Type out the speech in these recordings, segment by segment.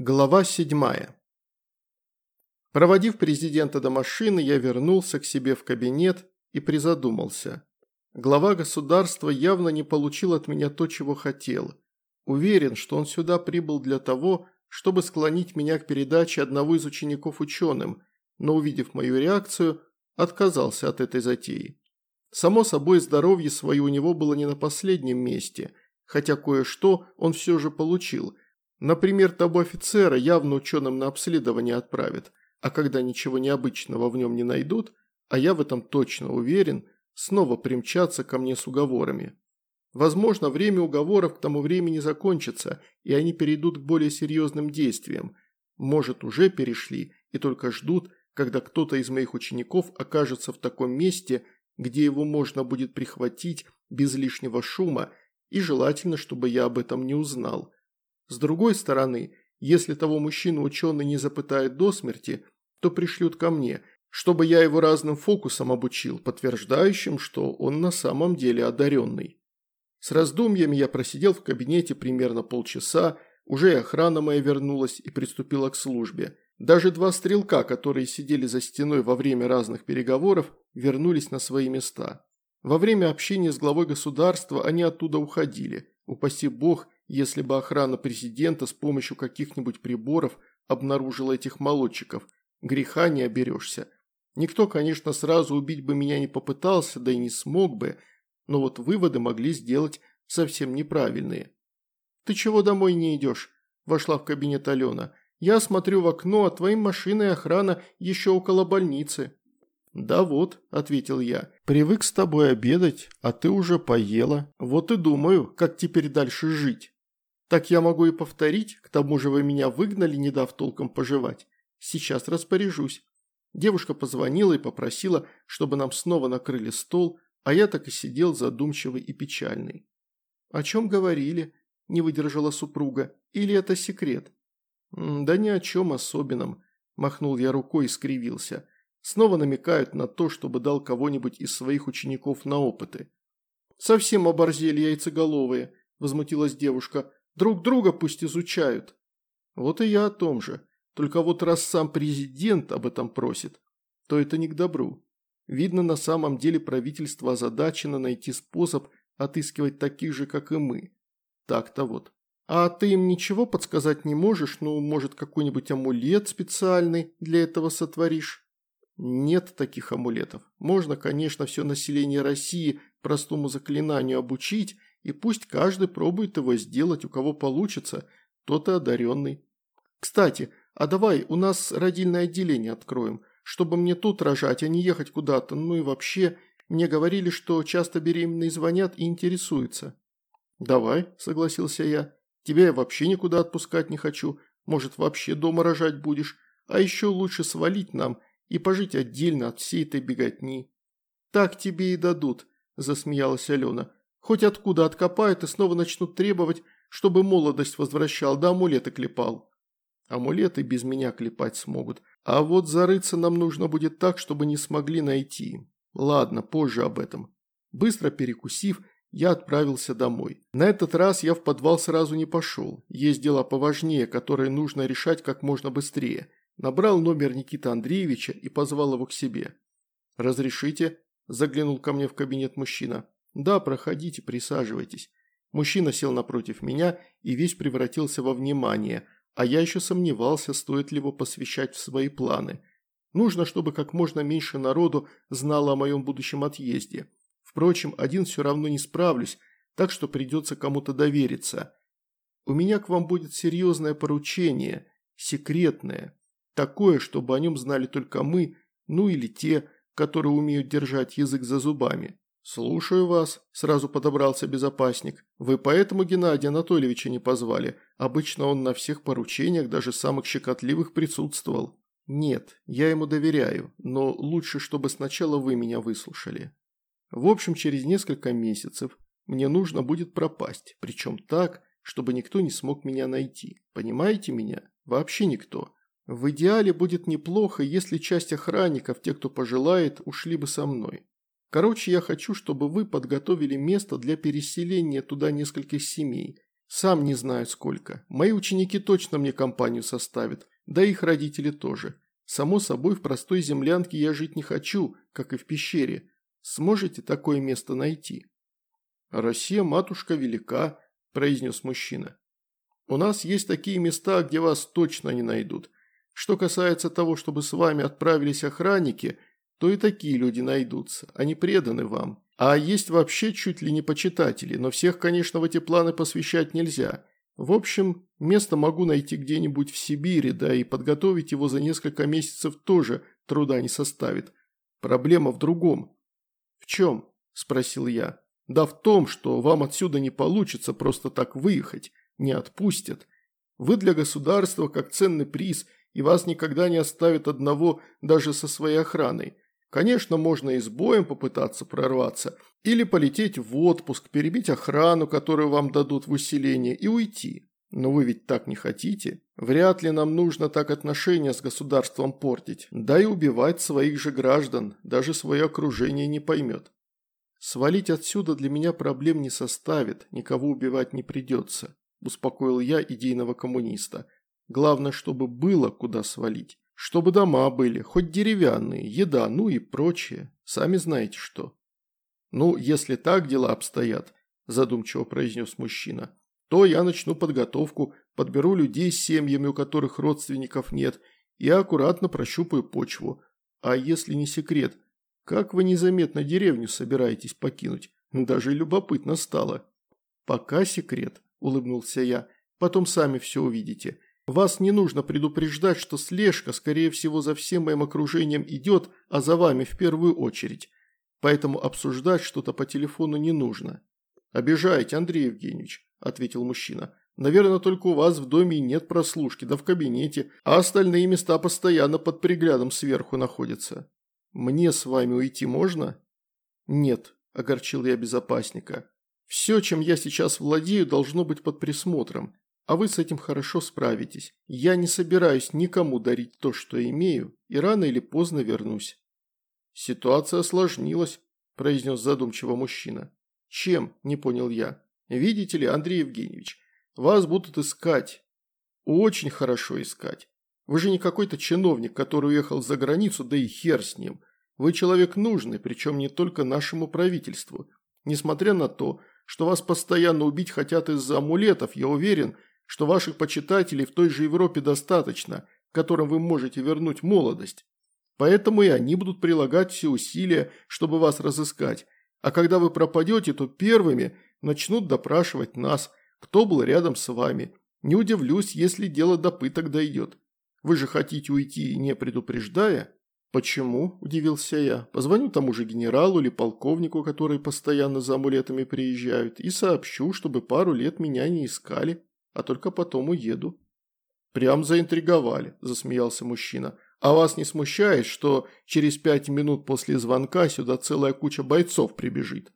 Глава 7. Проводив президента до машины, я вернулся к себе в кабинет и призадумался. Глава государства явно не получил от меня то, чего хотел. Уверен, что он сюда прибыл для того, чтобы склонить меня к передаче одного из учеников ученым, но увидев мою реакцию, отказался от этой затеи. Само собой, здоровье свое у него было не на последнем месте, хотя кое-что он все же получил – Например, того офицера явно ученым на обследование отправят, а когда ничего необычного в нем не найдут, а я в этом точно уверен, снова примчатся ко мне с уговорами. Возможно, время уговоров к тому времени закончится, и они перейдут к более серьезным действиям. Может, уже перешли и только ждут, когда кто-то из моих учеников окажется в таком месте, где его можно будет прихватить без лишнего шума, и желательно, чтобы я об этом не узнал. С другой стороны, если того мужчину ученый не запытает до смерти, то пришлют ко мне, чтобы я его разным фокусам обучил, подтверждающим, что он на самом деле одаренный. С раздумьями я просидел в кабинете примерно полчаса, уже и охрана моя вернулась и приступила к службе. Даже два стрелка, которые сидели за стеной во время разных переговоров, вернулись на свои места. Во время общения с главой государства они оттуда уходили. Упаси бог, если бы охрана президента с помощью каких-нибудь приборов обнаружила этих молодчиков. Греха не оберешься. Никто, конечно, сразу убить бы меня не попытался, да и не смог бы, но вот выводы могли сделать совсем неправильные. «Ты чего домой не идешь?» – вошла в кабинет Алена. «Я смотрю в окно, а твоим машина охрана еще около больницы». «Да вот», – ответил я, – «привык с тобой обедать, а ты уже поела. Вот и думаю, как теперь дальше жить». Так я могу и повторить, к тому же вы меня выгнали, не дав толком пожевать. Сейчас распоряжусь. Девушка позвонила и попросила, чтобы нам снова накрыли стол, а я так и сидел задумчивый и печальный. «О чем говорили?» – не выдержала супруга. «Или это секрет?» «Да ни о чем особенном», – махнул я рукой и скривился. Снова намекают на то, чтобы дал кого-нибудь из своих учеников на опыты. «Совсем оборзели яйцеголовые», – возмутилась девушка. Друг друга пусть изучают. Вот и я о том же. Только вот раз сам президент об этом просит, то это не к добру. Видно, на самом деле правительство озадачено найти способ отыскивать таких же, как и мы. Так-то вот. А ты им ничего подсказать не можешь? Ну, может, какой-нибудь амулет специальный для этого сотворишь? Нет таких амулетов. Можно, конечно, все население России простому заклинанию обучить, и пусть каждый пробует его сделать, у кого получится, тот и одаренный. Кстати, а давай у нас родильное отделение откроем, чтобы мне тут рожать, а не ехать куда-то, ну и вообще, мне говорили, что часто беременные звонят и интересуются. Давай, согласился я, тебя я вообще никуда отпускать не хочу, может вообще дома рожать будешь, а еще лучше свалить нам и пожить отдельно от всей этой беготни. Так тебе и дадут, засмеялась Алена. Хоть откуда откопают и снова начнут требовать, чтобы молодость возвращал, да амулеты клепал. Амулеты без меня клепать смогут. А вот зарыться нам нужно будет так, чтобы не смогли найти. Ладно, позже об этом. Быстро перекусив, я отправился домой. На этот раз я в подвал сразу не пошел. Есть дела поважнее, которые нужно решать как можно быстрее. Набрал номер Никиты Андреевича и позвал его к себе. «Разрешите?» – заглянул ко мне в кабинет мужчина. «Да, проходите, присаживайтесь». Мужчина сел напротив меня и весь превратился во внимание, а я еще сомневался, стоит ли его посвящать в свои планы. Нужно, чтобы как можно меньше народу знало о моем будущем отъезде. Впрочем, один все равно не справлюсь, так что придется кому-то довериться. У меня к вам будет серьезное поручение, секретное, такое, чтобы о нем знали только мы, ну или те, которые умеют держать язык за зубами. «Слушаю вас», – сразу подобрался безопасник. «Вы поэтому Геннадия Анатольевича не позвали? Обычно он на всех поручениях, даже самых щекотливых, присутствовал». «Нет, я ему доверяю, но лучше, чтобы сначала вы меня выслушали. В общем, через несколько месяцев мне нужно будет пропасть, причем так, чтобы никто не смог меня найти. Понимаете меня? Вообще никто. В идеале будет неплохо, если часть охранников, те, кто пожелает, ушли бы со мной. Короче, я хочу, чтобы вы подготовили место для переселения туда нескольких семей. Сам не знаю сколько. Мои ученики точно мне компанию составят, да их родители тоже. Само собой, в простой землянке я жить не хочу, как и в пещере. Сможете такое место найти?» «Россия, матушка, велика», – произнес мужчина. «У нас есть такие места, где вас точно не найдут. Что касается того, чтобы с вами отправились охранники, то и такие люди найдутся, они преданы вам. А есть вообще чуть ли не почитатели, но всех, конечно, в эти планы посвящать нельзя. В общем, место могу найти где-нибудь в Сибири, да и подготовить его за несколько месяцев тоже труда не составит. Проблема в другом. «В чем?» – спросил я. «Да в том, что вам отсюда не получится просто так выехать, не отпустят. Вы для государства как ценный приз, и вас никогда не оставят одного даже со своей охраной. Конечно, можно и с боем попытаться прорваться, или полететь в отпуск, перебить охрану, которую вам дадут в усиление, и уйти. Но вы ведь так не хотите. Вряд ли нам нужно так отношения с государством портить. Да и убивать своих же граждан, даже свое окружение не поймет. Свалить отсюда для меня проблем не составит, никого убивать не придется, успокоил я идейного коммуниста. Главное, чтобы было куда свалить. Чтобы дома были, хоть деревянные, еда, ну и прочее. Сами знаете что. Ну, если так дела обстоят, задумчиво произнес мужчина, то я начну подготовку, подберу людей с семьями, у которых родственников нет, и аккуратно прощупаю почву. А если не секрет, как вы незаметно деревню собираетесь покинуть? Даже любопытно стало. Пока секрет, улыбнулся я, потом сами все увидите. Вас не нужно предупреждать, что слежка, скорее всего, за всем моим окружением идет, а за вами в первую очередь. Поэтому обсуждать что-то по телефону не нужно. «Обижаете, Андрей Евгеньевич», – ответил мужчина. «Наверное, только у вас в доме нет прослушки, да в кабинете, а остальные места постоянно под приглядом сверху находятся. Мне с вами уйти можно?» «Нет», – огорчил я безопасника. «Все, чем я сейчас владею, должно быть под присмотром. А вы с этим хорошо справитесь. Я не собираюсь никому дарить то, что имею, и рано или поздно вернусь». «Ситуация осложнилась», – произнес задумчиво мужчина. «Чем?» – не понял я. «Видите ли, Андрей Евгеньевич, вас будут искать. Очень хорошо искать. Вы же не какой-то чиновник, который уехал за границу, да и хер с ним. Вы человек нужный, причем не только нашему правительству. Несмотря на то, что вас постоянно убить хотят из-за амулетов, я уверен – что ваших почитателей в той же Европе достаточно, которым вы можете вернуть молодость. Поэтому и они будут прилагать все усилия, чтобы вас разыскать. А когда вы пропадете, то первыми начнут допрашивать нас, кто был рядом с вами. Не удивлюсь, если дело до пыток дойдет. Вы же хотите уйти, не предупреждая? Почему? – удивился я. Позвоню тому же генералу или полковнику, которые постоянно за амулетами приезжают, и сообщу, чтобы пару лет меня не искали а только потом уеду». «Прям заинтриговали», – засмеялся мужчина. «А вас не смущает, что через пять минут после звонка сюда целая куча бойцов прибежит?»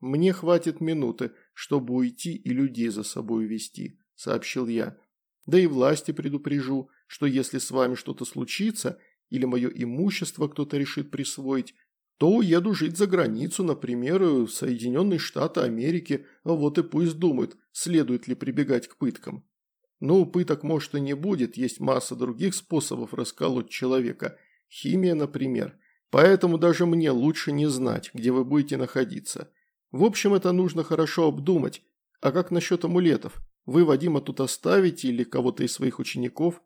«Мне хватит минуты, чтобы уйти и людей за собой вести», – сообщил я. «Да и власти предупрежу, что если с вами что-то случится или мое имущество кто-то решит присвоить, то уеду жить за границу, например, в Соединенные Штаты Америки, вот и пусть думают, следует ли прибегать к пыткам. Ну, пыток может и не будет, есть масса других способов расколоть человека, химия, например. Поэтому даже мне лучше не знать, где вы будете находиться. В общем, это нужно хорошо обдумать. А как насчет амулетов? Вы Вадима тут оставите или кого-то из своих учеников?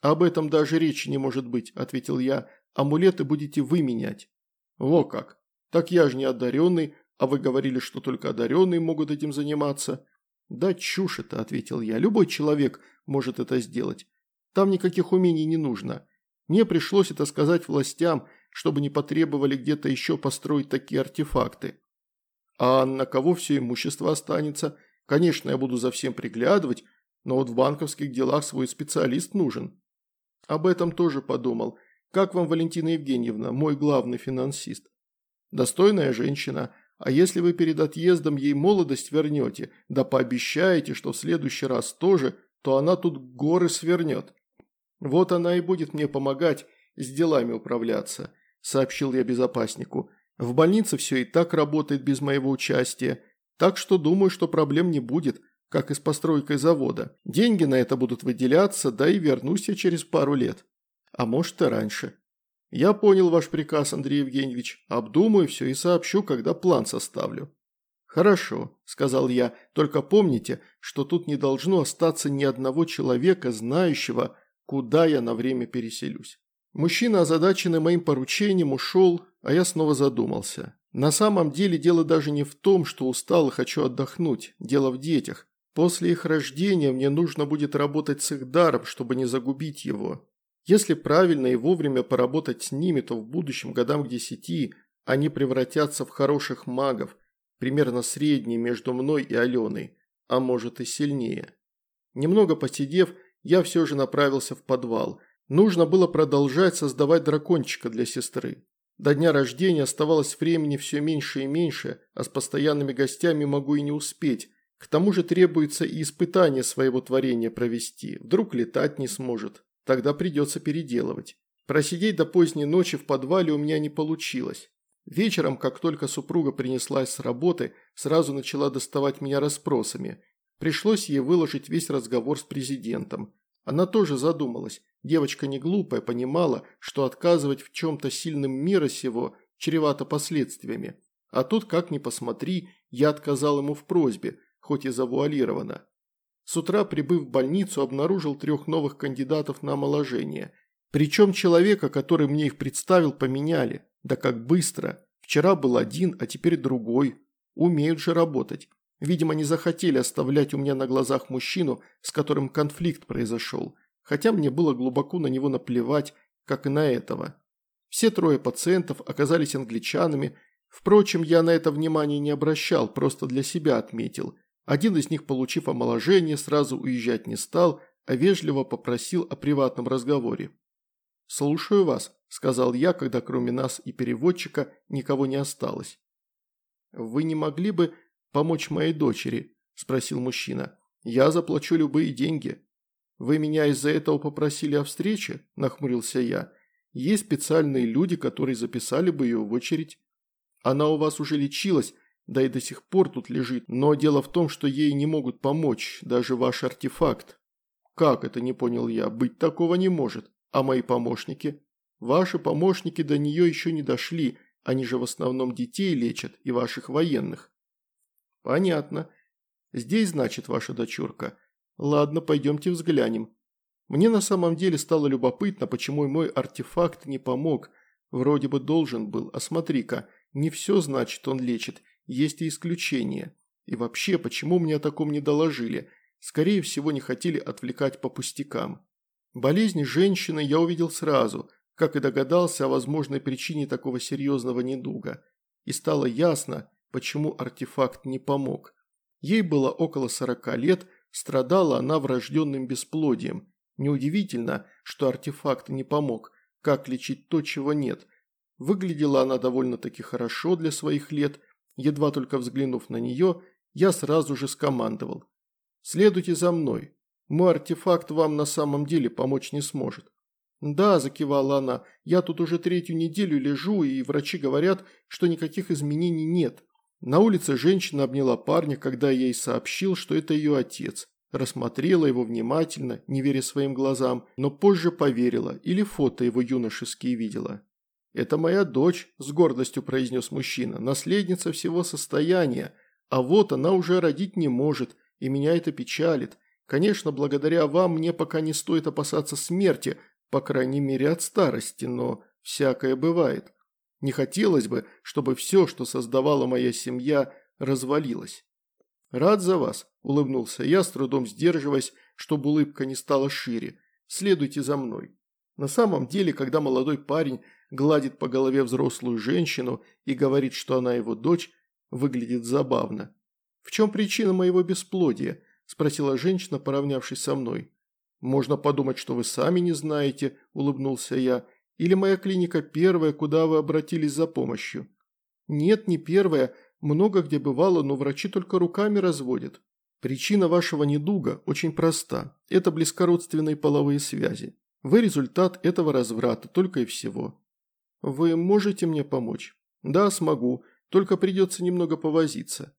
Об этом даже речи не может быть, ответил я. Амулеты будете вы менять. «Во как! Так я же не одаренный, а вы говорили, что только одаренные могут этим заниматься». «Да чушь это», – ответил я, – «любой человек может это сделать. Там никаких умений не нужно. Мне пришлось это сказать властям, чтобы не потребовали где-то еще построить такие артефакты. А на кого все имущество останется? Конечно, я буду за всем приглядывать, но вот в банковских делах свой специалист нужен». Об этом тоже подумал – как вам, Валентина Евгеньевна, мой главный финансист? Достойная женщина, а если вы перед отъездом ей молодость вернете, да пообещаете, что в следующий раз тоже, то она тут горы свернет. Вот она и будет мне помогать с делами управляться, сообщил я безопаснику. В больнице все и так работает без моего участия, так что думаю, что проблем не будет, как и с постройкой завода. Деньги на это будут выделяться, да и вернусь я через пару лет. А может и раньше. Я понял ваш приказ, Андрей Евгеньевич. Обдумаю все и сообщу, когда план составлю. «Хорошо», – сказал я, – «только помните, что тут не должно остаться ни одного человека, знающего, куда я на время переселюсь». Мужчина, озадаченный моим поручением, ушел, а я снова задумался. На самом деле дело даже не в том, что устал и хочу отдохнуть, дело в детях. После их рождения мне нужно будет работать с их даром, чтобы не загубить его. Если правильно и вовремя поработать с ними, то в будущем годам к десяти они превратятся в хороших магов – примерно средний между мной и Аленой, а может и сильнее. Немного посидев, я все же направился в подвал. Нужно было продолжать создавать дракончика для сестры. До дня рождения оставалось времени все меньше и меньше, а с постоянными гостями могу и не успеть. К тому же требуется и испытание своего творения провести. Вдруг летать не сможет. Тогда придется переделывать. Просидеть до поздней ночи в подвале у меня не получилось. Вечером, как только супруга принеслась с работы, сразу начала доставать меня расспросами. Пришлось ей выложить весь разговор с президентом. Она тоже задумалась. Девочка не глупая, понимала, что отказывать в чем-то сильным мира сего чревато последствиями. А тут, как ни посмотри, я отказал ему в просьбе, хоть и завуалированно. С утра, прибыв в больницу, обнаружил трех новых кандидатов на омоложение. Причем человека, который мне их представил, поменяли. Да как быстро. Вчера был один, а теперь другой. Умеют же работать. Видимо, не захотели оставлять у меня на глазах мужчину, с которым конфликт произошел. Хотя мне было глубоко на него наплевать, как и на этого. Все трое пациентов оказались англичанами. Впрочем, я на это внимание не обращал, просто для себя отметил. Один из них, получив омоложение, сразу уезжать не стал, а вежливо попросил о приватном разговоре. «Слушаю вас», – сказал я, когда кроме нас и переводчика никого не осталось. «Вы не могли бы помочь моей дочери?» – спросил мужчина. «Я заплачу любые деньги». «Вы меня из-за этого попросили о встрече?» – нахмурился я. «Есть специальные люди, которые записали бы ее в очередь. Она у вас уже лечилась, да и до сих пор тут лежит, но дело в том, что ей не могут помочь, даже ваш артефакт». «Как это, не понял я, быть такого не может?» А мои помощники? Ваши помощники до нее еще не дошли, они же в основном детей лечат и ваших военных. Понятно. Здесь, значит, ваша дочурка. Ладно, пойдемте взглянем. Мне на самом деле стало любопытно, почему мой артефакт не помог. Вроде бы должен был, а смотри-ка, не все значит он лечит, есть и исключения. И вообще, почему мне о таком не доложили? Скорее всего, не хотели отвлекать по пустякам. Болезнь женщины я увидел сразу, как и догадался о возможной причине такого серьезного недуга. И стало ясно, почему артефакт не помог. Ей было около 40 лет, страдала она врожденным бесплодием. Неудивительно, что артефакт не помог, как лечить то, чего нет. Выглядела она довольно-таки хорошо для своих лет, едва только взглянув на нее, я сразу же скомандовал. «Следуйте за мной, мой артефакт вам на самом деле помочь не сможет». «Да», – закивала она, – «я тут уже третью неделю лежу, и врачи говорят, что никаких изменений нет». На улице женщина обняла парня, когда я ей сообщил, что это ее отец. Рассмотрела его внимательно, не веря своим глазам, но позже поверила или фото его юношеские видела. «Это моя дочь», – с гордостью произнес мужчина, – «наследница всего состояния, а вот она уже родить не может, и меня это печалит. Конечно, благодаря вам мне пока не стоит опасаться смерти, по крайней мере от старости, но всякое бывает. Не хотелось бы, чтобы все, что создавала моя семья, развалилось. «Рад за вас», – улыбнулся я, с трудом сдерживаясь, чтобы улыбка не стала шире. «Следуйте за мной». На самом деле, когда молодой парень гладит по голове взрослую женщину и говорит, что она его дочь, выглядит забавно. В чем причина моего бесплодия? – спросила женщина, поравнявшись со мной. «Можно подумать, что вы сами не знаете», – улыбнулся я. «Или моя клиника первая, куда вы обратились за помощью?» «Нет, не первая. Много где бывало, но врачи только руками разводят. Причина вашего недуга очень проста. Это близкородственные половые связи. Вы результат этого разврата, только и всего. Вы можете мне помочь? Да, смогу, только придется немного повозиться.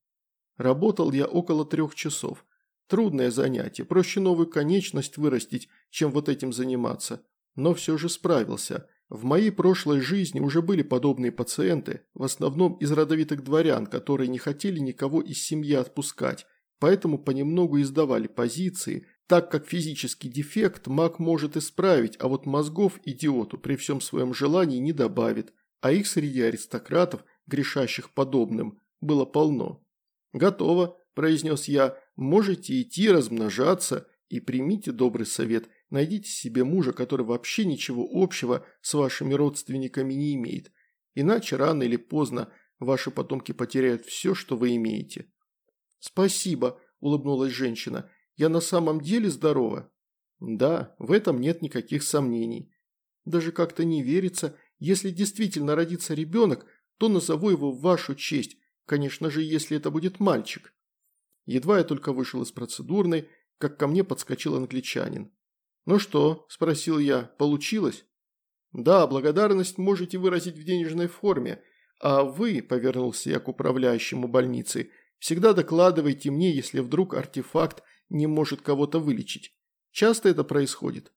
Работал я около трех часов. Трудное занятие, проще новую конечность вырастить, чем вот этим заниматься. Но все же справился. В моей прошлой жизни уже были подобные пациенты, в основном из родовитых дворян, которые не хотели никого из семьи отпускать, поэтому понемногу издавали позиции, так как физический дефект маг может исправить, а вот мозгов идиоту при всем своем желании не добавит, а их среди аристократов, грешащих подобным, было полно. «Готово», – произнес я, – «можете идти размножаться и примите добрый совет, найдите себе мужа, который вообще ничего общего с вашими родственниками не имеет, иначе рано или поздно ваши потомки потеряют все, что вы имеете». «Спасибо», – улыбнулась женщина, – я на самом деле здорова?» «Да, в этом нет никаких сомнений. Даже как-то не верится, если действительно родится ребенок, то назову его в вашу честь, конечно же, если это будет мальчик». Едва я только вышел из процедурной, как ко мне подскочил англичанин. «Ну что?» – спросил я. «Получилось?» «Да, благодарность можете выразить в денежной форме, а вы, – повернулся я к управляющему больницы, – всегда докладывайте мне, если вдруг артефакт не может кого-то вылечить. Часто это происходит?»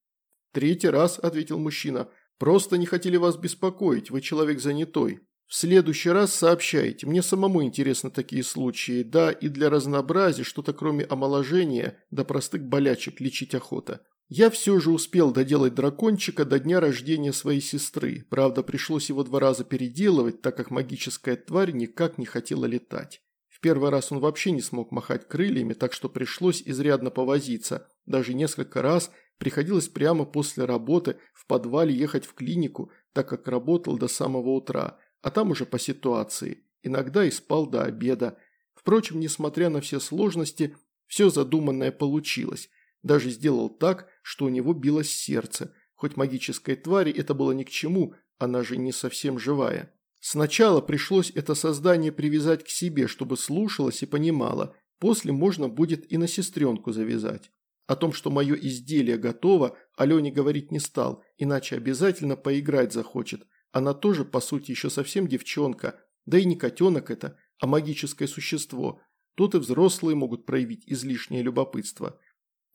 «Третий раз», – ответил мужчина. «Просто не хотели вас беспокоить, вы человек занятой. В следующий раз сообщайте, мне самому интересны такие случаи, да и для разнообразия что-то кроме омоложения до простых болячек лечить охота». Я все же успел доделать дракончика до дня рождения своей сестры, правда пришлось его два раза переделывать, так как магическая тварь никак не хотела летать первый раз он вообще не смог махать крыльями, так что пришлось изрядно повозиться. Даже несколько раз приходилось прямо после работы в подвале ехать в клинику, так как работал до самого утра, а там уже по ситуации. Иногда и спал до обеда. Впрочем, несмотря на все сложности, все задуманное получилось. Даже сделал так, что у него билось сердце. Хоть магической твари это было ни к чему, она же не совсем живая. Сначала пришлось это создание привязать к себе, чтобы слушалось и понимало, после можно будет и на сестренку завязать. О том, что мое изделие готово, Алене говорить не стал, иначе обязательно поиграть захочет. Она тоже, по сути, еще совсем девчонка, да и не котенок это, а магическое существо. Тут и взрослые могут проявить излишнее любопытство.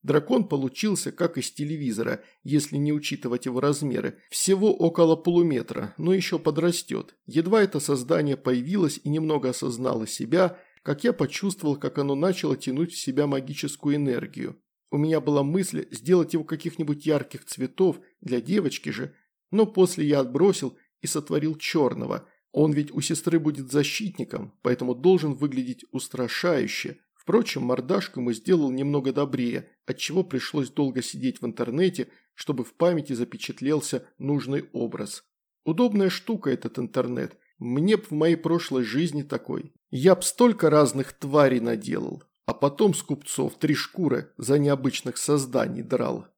Дракон получился как из телевизора, если не учитывать его размеры. Всего около полуметра, но еще подрастет. Едва это создание появилось и немного осознало себя, как я почувствовал, как оно начало тянуть в себя магическую энергию. У меня была мысль сделать его каких-нибудь ярких цветов, для девочки же, но после я отбросил и сотворил черного. Он ведь у сестры будет защитником, поэтому должен выглядеть устрашающе – Впрочем, мордашку ему сделал немного добрее, отчего пришлось долго сидеть в интернете, чтобы в памяти запечатлелся нужный образ. Удобная штука этот интернет. Мне б в моей прошлой жизни такой. Я б столько разных тварей наделал, а потом с купцов три шкуры за необычных созданий драл.